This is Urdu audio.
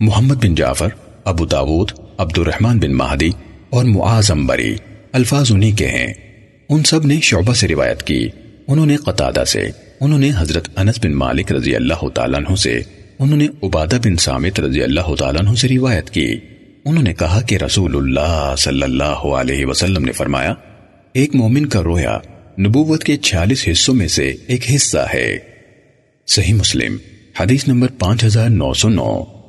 محمد بن جعفر، ابو داود عبد الرحمن بن مہدی اور معاذ امبری الفاظ انہی کے ہیں۔ ان سب نے شعبہ سے روایت کی۔ انہوں نے قطادہ سے، انہوں نے حضرت انس بن مالک رضی اللہ تعالیٰ عنہ سے، انہوں نے عبادہ بن سامت رضی اللہ تعالیٰ عنہ سے روایت کی۔ انہوں نے کہا کہ رسول اللہ صلی اللہ علیہ وسلم نے فرمایا، ایک مومن کا رویا نبوت کے چھیالیس حصوں میں سے ایک حصہ ہے۔ صحیح مسلم، حدیث نمبر پانچ ہزار نو سو نو۔